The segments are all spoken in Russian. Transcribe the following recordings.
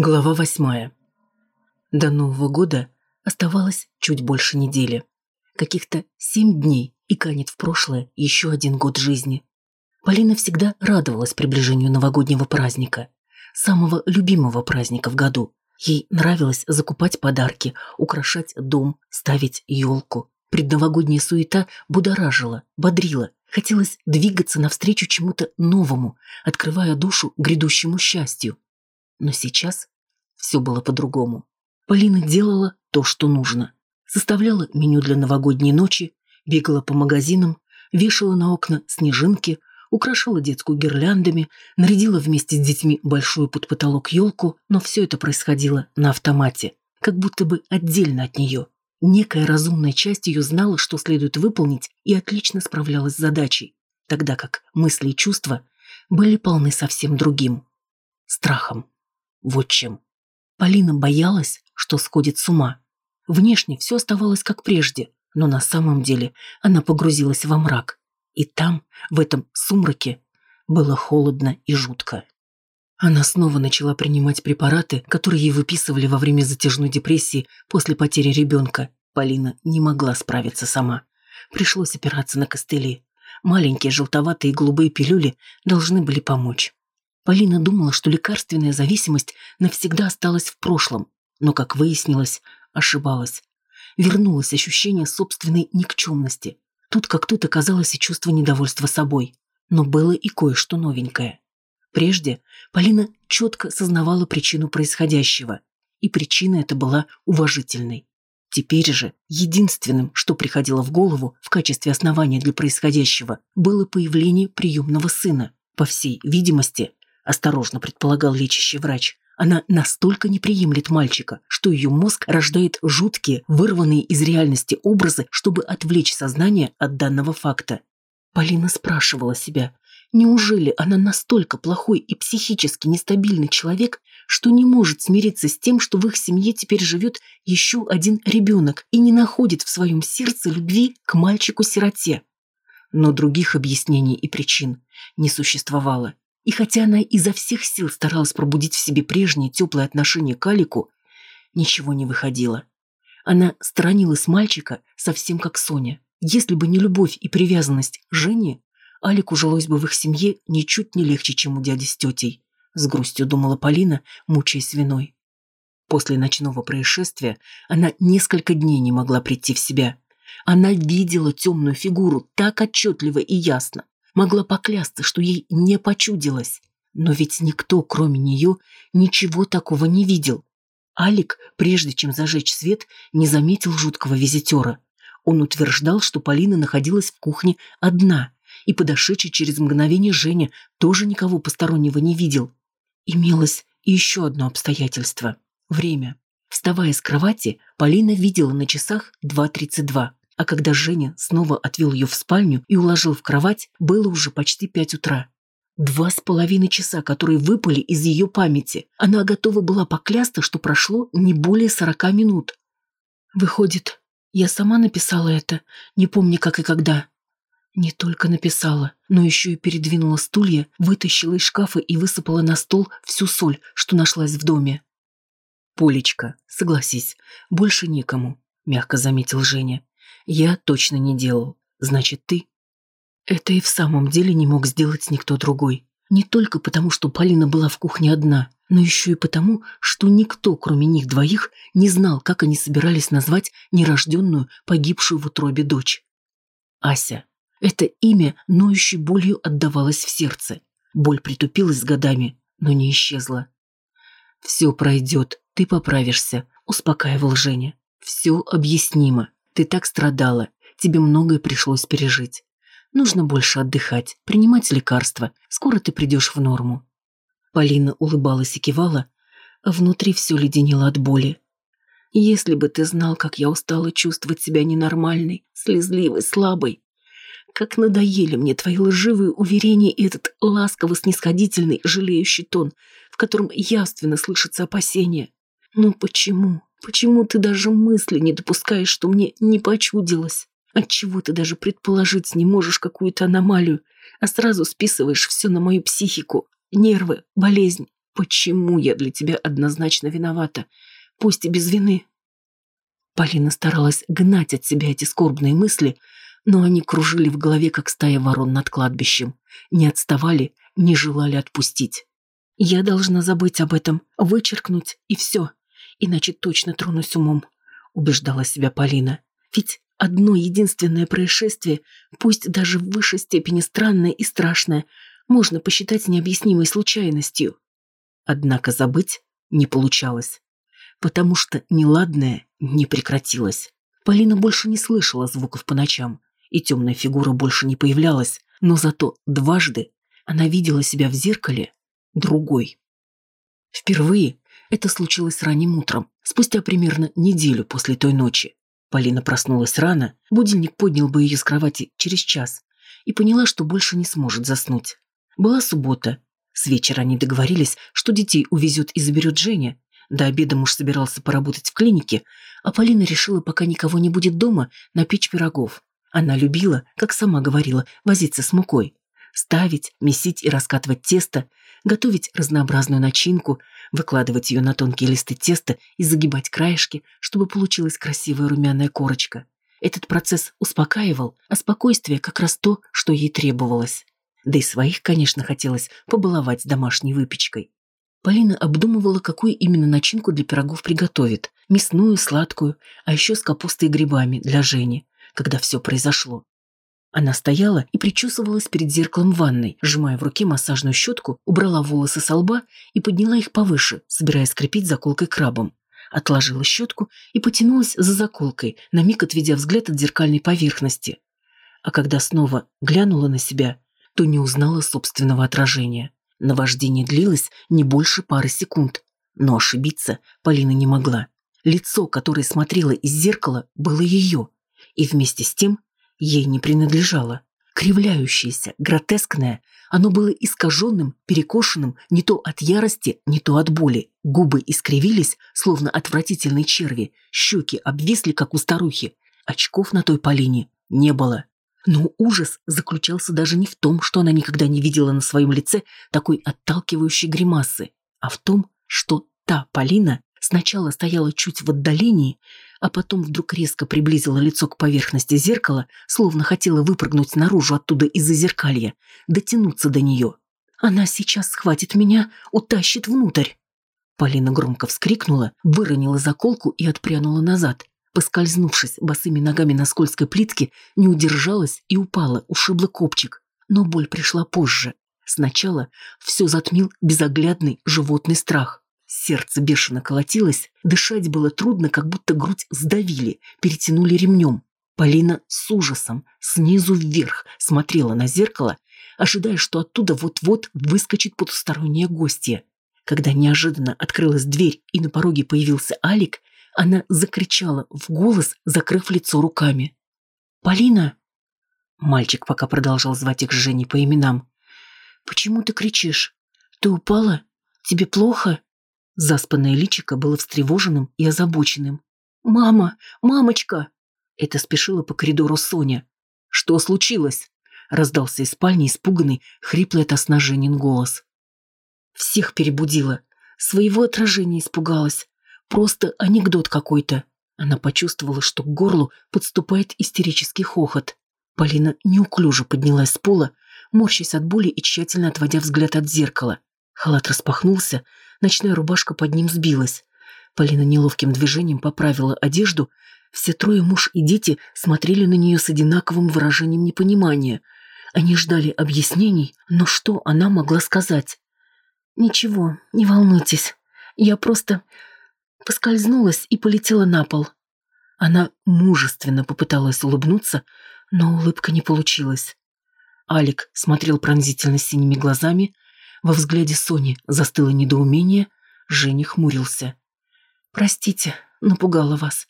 Глава восьмая. До Нового года оставалось чуть больше недели. Каких-то семь дней и канет в прошлое еще один год жизни. Полина всегда радовалась приближению новогоднего праздника, самого любимого праздника в году. Ей нравилось закупать подарки, украшать дом, ставить елку. Предновогодняя суета будоражила, бодрила. Хотелось двигаться навстречу чему-то новому, открывая душу грядущему счастью. Но сейчас все было по-другому. Полина делала то, что нужно. Составляла меню для новогодней ночи, бегала по магазинам, вешала на окна снежинки, украшала детскую гирляндами, нарядила вместе с детьми большую под потолок елку, но все это происходило на автомате, как будто бы отдельно от нее. Некая разумная часть ее знала, что следует выполнить, и отлично справлялась с задачей, тогда как мысли и чувства были полны совсем другим – страхом. Вот чем. Полина боялась, что сходит с ума. Внешне все оставалось как прежде, но на самом деле она погрузилась во мрак. И там, в этом сумраке, было холодно и жутко. Она снова начала принимать препараты, которые ей выписывали во время затяжной депрессии после потери ребенка. Полина не могла справиться сама. Пришлось опираться на костыли. Маленькие желтоватые и голубые пилюли должны были помочь. Полина думала, что лекарственная зависимость навсегда осталась в прошлом, но, как выяснилось, ошибалась. Вернулось ощущение собственной никчемности. Тут как тут оказалось и чувство недовольства собой. Но было и кое-что новенькое. Прежде Полина четко сознавала причину происходящего, и причина эта была уважительной. Теперь же единственным, что приходило в голову в качестве основания для происходящего, было появление приемного сына. По всей видимости, осторожно предполагал лечащий врач. Она настолько не приемлет мальчика, что ее мозг рождает жуткие, вырванные из реальности образы, чтобы отвлечь сознание от данного факта. Полина спрашивала себя, неужели она настолько плохой и психически нестабильный человек, что не может смириться с тем, что в их семье теперь живет еще один ребенок и не находит в своем сердце любви к мальчику-сироте. Но других объяснений и причин не существовало. И хотя она изо всех сил старалась пробудить в себе прежнее теплое отношение к Алику, ничего не выходило. Она сторонилась мальчика совсем как Соня. Если бы не любовь и привязанность Жене, Алику жилось бы в их семье ничуть не легче, чем у дяди с тетей. С грустью думала Полина, мучаясь виной. После ночного происшествия она несколько дней не могла прийти в себя. Она видела темную фигуру так отчетливо и ясно, могла поклясться, что ей не почудилось. Но ведь никто, кроме нее, ничего такого не видел. Алик, прежде чем зажечь свет, не заметил жуткого визитера. Он утверждал, что Полина находилась в кухне одна, и подошедший через мгновение Женя тоже никого постороннего не видел. Имелось еще одно обстоятельство – время. Вставая с кровати, Полина видела на часах 2.32. А когда Женя снова отвел ее в спальню и уложил в кровать, было уже почти пять утра. Два с половиной часа, которые выпали из ее памяти. Она готова была поклясться, что прошло не более сорока минут. Выходит, я сама написала это, не помню как и когда. Не только написала, но еще и передвинула стулья, вытащила из шкафа и высыпала на стол всю соль, что нашлась в доме. «Полечка, согласись, больше некому», — мягко заметил Женя. Я точно не делал. Значит, ты? Это и в самом деле не мог сделать никто другой. Не только потому, что Полина была в кухне одна, но еще и потому, что никто, кроме них двоих, не знал, как они собирались назвать нерожденную, погибшую в утробе дочь. Ася. Это имя ноющей болью отдавалось в сердце. Боль притупилась с годами, но не исчезла. «Все пройдет, ты поправишься», — успокаивал Женя. «Все объяснимо. Ты так страдала, тебе многое пришлось пережить. Нужно больше отдыхать, принимать лекарства. Скоро ты придешь в норму». Полина улыбалась и кивала, а внутри все леденело от боли. «Если бы ты знал, как я устала чувствовать себя ненормальной, слезливой, слабой. Как надоели мне твои лживые уверения и этот ласково-снисходительный, жалеющий тон, в котором явственно слышится опасение. Ну почему? Почему ты даже мысли не допускаешь, что мне не почудилось? Отчего ты даже предположить не можешь какую-то аномалию, а сразу списываешь все на мою психику, нервы, болезнь? Почему я для тебя однозначно виновата? Пусть и без вины. Полина старалась гнать от себя эти скорбные мысли, но они кружили в голове, как стая ворон над кладбищем. Не отставали, не желали отпустить. Я должна забыть об этом, вычеркнуть, и все. Иначе точно тронусь умом, убеждала себя Полина. Ведь одно единственное происшествие, пусть даже в высшей степени странное и страшное, можно посчитать необъяснимой случайностью. Однако забыть не получалось, потому что неладное не прекратилось. Полина больше не слышала звуков по ночам, и темная фигура больше не появлялась, но зато дважды она видела себя в зеркале другой. Впервые это случилось ранним утром, спустя примерно неделю после той ночи. Полина проснулась рано, будильник поднял бы ее с кровати через час, и поняла, что больше не сможет заснуть. Была суббота, с вечера они договорились, что детей увезет и заберет Женя. До обеда муж собирался поработать в клинике, а Полина решила, пока никого не будет дома, напечь пирогов. Она любила, как сама говорила, возиться с мукой. Ставить, месить и раскатывать тесто, готовить разнообразную начинку, выкладывать ее на тонкие листы теста и загибать краешки, чтобы получилась красивая румяная корочка. Этот процесс успокаивал, а спокойствие как раз то, что ей требовалось. Да и своих, конечно, хотелось побаловать домашней выпечкой. Полина обдумывала, какую именно начинку для пирогов приготовит. Мясную, сладкую, а еще с капустой и грибами для Жени, когда все произошло. Она стояла и причесывалась перед зеркалом ванной, сжимая в руке массажную щетку, убрала волосы со лба и подняла их повыше, собираясь скрепить заколкой крабом. Отложила щетку и потянулась за заколкой, на миг отведя взгляд от зеркальной поверхности. А когда снова глянула на себя, то не узнала собственного отражения. Наваждение длилось не больше пары секунд, но ошибиться Полина не могла. Лицо, которое смотрело из зеркала, было ее, и вместе с тем ей не принадлежало. Кривляющееся, гротескное, оно было искаженным, перекошенным не то от ярости, не то от боли. Губы искривились, словно отвратительные черви, щеки обвисли, как у старухи. Очков на той Полине не было. Но ужас заключался даже не в том, что она никогда не видела на своем лице такой отталкивающей гримасы, а в том, что та Полина сначала стояла чуть в отдалении, а потом вдруг резко приблизила лицо к поверхности зеркала, словно хотела выпрыгнуть наружу оттуда из-за зеркалья, дотянуться до нее. «Она сейчас схватит меня, утащит внутрь!» Полина громко вскрикнула, выронила заколку и отпрянула назад. Поскользнувшись босыми ногами на скользкой плитке, не удержалась и упала, ушибла копчик. Но боль пришла позже. Сначала все затмил безоглядный животный страх. Сердце бешено колотилось, дышать было трудно, как будто грудь сдавили, перетянули ремнем. Полина с ужасом снизу вверх смотрела на зеркало, ожидая, что оттуда вот-вот выскочит потустороннее гостье. Когда неожиданно открылась дверь и на пороге появился Алик, она закричала в голос, закрыв лицо руками. «Полина!» Мальчик пока продолжал звать их с Женей по именам. «Почему ты кричишь? Ты упала? Тебе плохо?» Заспанное личико было встревоженным и озабоченным. «Мама! Мамочка!» Это спешила по коридору Соня. «Что случилось?» Раздался из спальни испуганный, хриплый от сна Женин голос. Всех перебудила. Своего отражения испугалась. Просто анекдот какой-то. Она почувствовала, что к горлу подступает истерический хохот. Полина неуклюже поднялась с пола, морщась от боли и тщательно отводя взгляд от зеркала. Халат распахнулся, ночная рубашка под ним сбилась. Полина неловким движением поправила одежду. Все трое, муж и дети, смотрели на нее с одинаковым выражением непонимания. Они ждали объяснений, но что она могла сказать? «Ничего, не волнуйтесь. Я просто поскользнулась и полетела на пол. Она мужественно попыталась улыбнуться, но улыбка не получилась. Алик смотрел пронзительно синими глазами, во взгляде Сони застыло недоумение, Женя хмурился. «Простите, напугала вас».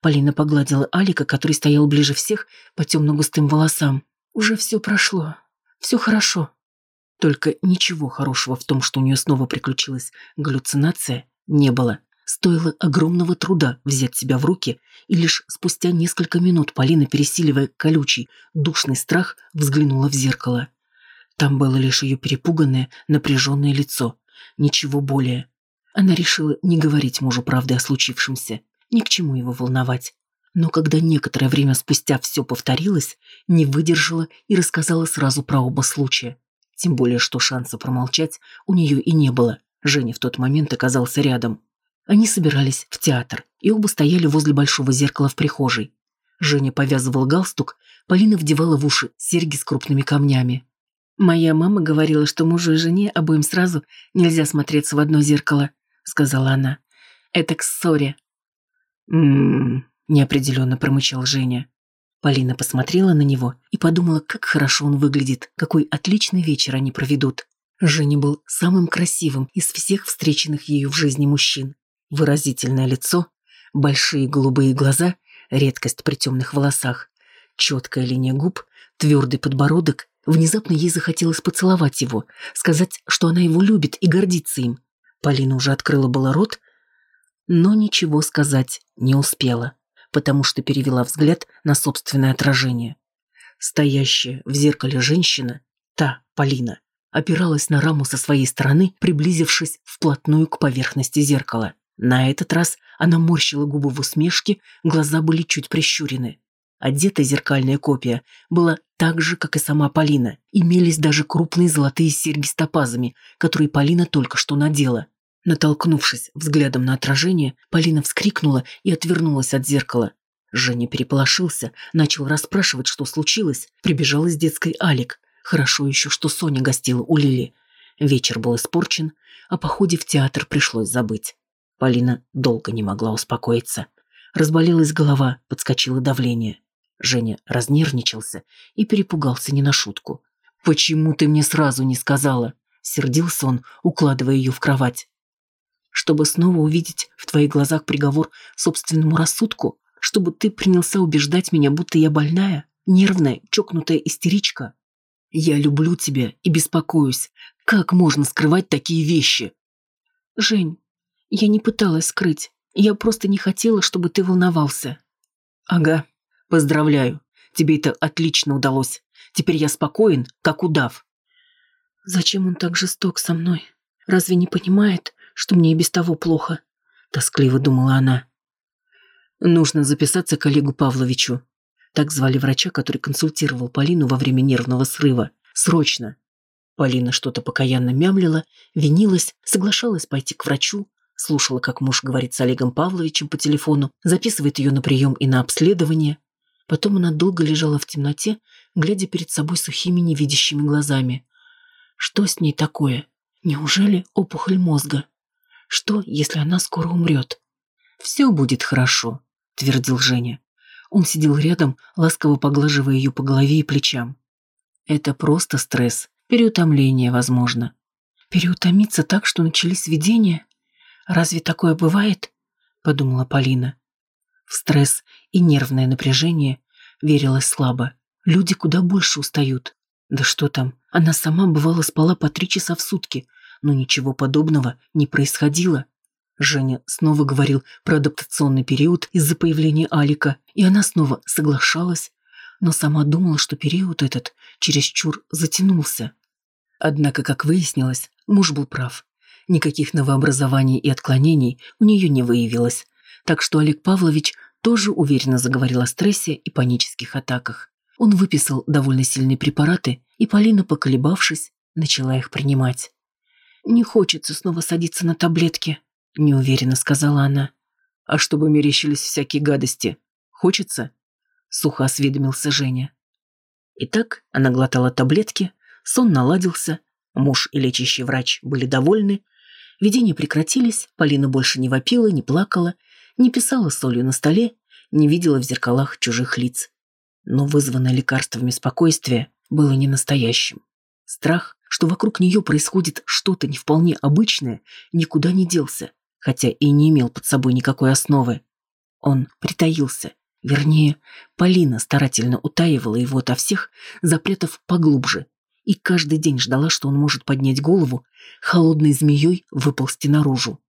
Полина погладила Алика, который стоял ближе всех, по темно-густым волосам. «Уже все прошло. Все хорошо». Только ничего хорошего в том, что у нее снова приключилась галлюцинация, не было. Стоило огромного труда взять себя в руки, и лишь спустя несколько минут Полина, пересиливая колючий, душный страх, взглянула в зеркало. Там было лишь ее перепуганное, напряженное лицо. ничего более. Она решила не говорить мужу правды о случившемся, ни к чему его волновать. Но когда некоторое время спустя все повторилось, не выдержала и рассказала сразу про оба случая. Тем более, что шанса промолчать у нее и не было. Женя в тот момент оказался рядом. Они собирались в театр, и оба стояли возле большого зеркала в прихожей. Женя повязывал галстук, Полина вдевала в уши серьги с крупными камнями. «Моя мама говорила, что мужу и жене обоим сразу нельзя смотреться в одно зеркало», — сказала она. «Это к ссоре». «М-м-м», неопределенно промычал Женя. Полина посмотрела на него и подумала, как хорошо он выглядит, какой отличный вечер они проведут. Женя был самым красивым из всех встреченных ею в жизни мужчин. Выразительное лицо, большие голубые глаза, редкость при темных волосах, четкая линия губ, твердый подбородок. Внезапно ей захотелось поцеловать его, сказать, что она его любит и гордится им. Полина уже открыла было рот, но ничего сказать не успела потому что перевела взгляд на собственное отражение. Стоящая в зеркале женщина, та, Полина, опиралась на раму со своей стороны, приблизившись вплотную к поверхности зеркала. На этот раз она морщила губы в усмешке, глаза были чуть прищурены. Одета зеркальная копия была так же, как и сама Полина. Имелись даже крупные золотые серьги с топазами, которые Полина только что надела. Натолкнувшись взглядом на отражение, Полина вскрикнула и отвернулась от зеркала. Женя переполошился, начал расспрашивать, что случилось. Прибежал из детской Алик. Хорошо еще, что Соня гостила у Лили. Вечер был испорчен, о походе в театр пришлось забыть. Полина долго не могла успокоиться. Разболелась голова, подскочило давление. Женя разнервничался и перепугался не на шутку. «Почему ты мне сразу не сказала?» Сердился он, укладывая ее в кровать чтобы снова увидеть в твоих глазах приговор собственному рассудку, чтобы ты принялся убеждать меня, будто я больная, нервная, чокнутая истеричка. Я люблю тебя и беспокоюсь. Как можно скрывать такие вещи? Жень, я не пыталась скрыть. Я просто не хотела, чтобы ты волновался. Ага, поздравляю. Тебе это отлично удалось. Теперь я спокоен, как удав. Зачем он так жесток со мной? Разве не понимает, что мне и без того плохо», — тоскливо думала она. «Нужно записаться к Олегу Павловичу». Так звали врача, который консультировал Полину во время нервного срыва. «Срочно!» Полина что-то покаянно мямлила, винилась, соглашалась пойти к врачу, слушала, как муж говорит с Олегом Павловичем по телефону, записывает ее на прием и на обследование. Потом она долго лежала в темноте, глядя перед собой сухими невидящими глазами. Что с ней такое? Неужели опухоль мозга? Что, если она скоро умрет? «Все будет хорошо», — твердил Женя. Он сидел рядом, ласково поглаживая ее по голове и плечам. «Это просто стресс, переутомление, возможно». «Переутомиться так, что начались видения? Разве такое бывает?» — подумала Полина. В стресс и нервное напряжение верилась слабо. Люди куда больше устают. Да что там, она сама бывало спала по три часа в сутки, но ничего подобного не происходило. Женя снова говорил про адаптационный период из-за появления Алика, и она снова соглашалась, но сама думала, что период этот чересчур затянулся. Однако, как выяснилось, муж был прав. Никаких новообразований и отклонений у нее не выявилось, так что Олег Павлович тоже уверенно заговорил о стрессе и панических атаках. Он выписал довольно сильные препараты, и Полина, поколебавшись, начала их принимать. «Не хочется снова садиться на таблетки», — неуверенно сказала она. «А чтобы мерещились всякие гадости, хочется?» — сухо осведомился Женя. Итак, она глотала таблетки, сон наладился, муж и лечащий врач были довольны, видения прекратились, Полина больше не вопила, не плакала, не писала солью на столе, не видела в зеркалах чужих лиц. Но вызванное лекарствами спокойствие было не настоящим. Страх что вокруг нее происходит что-то не вполне обычное, никуда не делся, хотя и не имел под собой никакой основы. Он притаился. Вернее, Полина старательно утаивала его ото всех, запрятав поглубже, и каждый день ждала, что он может поднять голову, холодной змеей выползти наружу.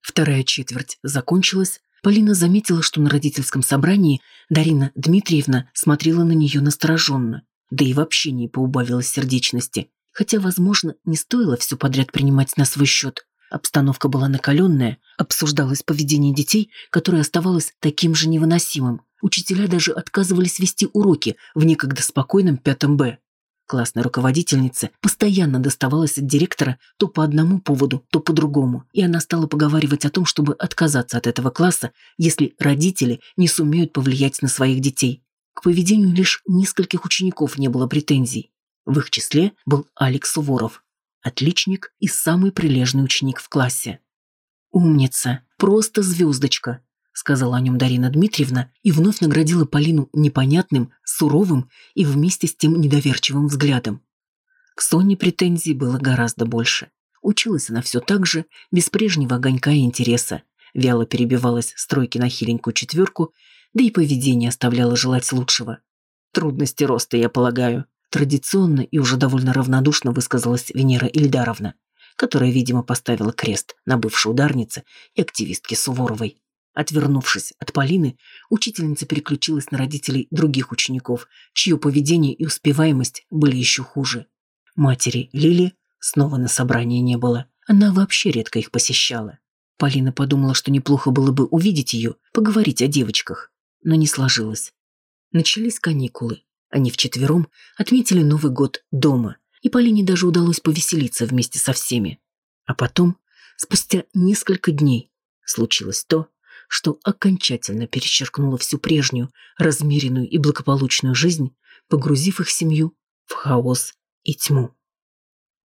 Вторая четверть закончилась, Полина заметила, что на родительском собрании Дарина Дмитриевна смотрела на нее настороженно да и вообще не поубавилось сердечности, Хотя, возможно, не стоило все подряд принимать на свой счет. Обстановка была накаленная, обсуждалось поведение детей, которое оставалось таким же невыносимым. Учителя даже отказывались вести уроки в некогда спокойном пятом Б. Классной руководительнице постоянно доставалось от директора то по одному поводу, то по другому, и она стала поговаривать о том, чтобы отказаться от этого класса, если родители не сумеют повлиять на своих детей. К поведению лишь нескольких учеников не было претензий. В их числе был Алекс Суворов, отличник и самый прилежный ученик в классе. «Умница, просто звездочка», сказала о нем Дарина Дмитриевна и вновь наградила Полину непонятным, суровым и вместе с тем недоверчивым взглядом. К Соне претензий было гораздо больше. Училась она все так же, без прежнего огонька и интереса. Вяло перебивалась стройки на хиленькую четверку, да и поведение оставляло желать лучшего. «Трудности роста, я полагаю», традиционно и уже довольно равнодушно высказалась Венера Ильдаровна, которая, видимо, поставила крест на бывшей ударнице и активистке Суворовой. Отвернувшись от Полины, учительница переключилась на родителей других учеников, чье поведение и успеваемость были еще хуже. Матери Лили снова на собрании не было. Она вообще редко их посещала. Полина подумала, что неплохо было бы увидеть ее, поговорить о девочках. Но не сложилось. Начались каникулы. Они вчетвером отметили Новый год дома, и Полине даже удалось повеселиться вместе со всеми. А потом, спустя несколько дней, случилось то, что окончательно перечеркнуло всю прежнюю, размеренную и благополучную жизнь, погрузив их семью в хаос и тьму.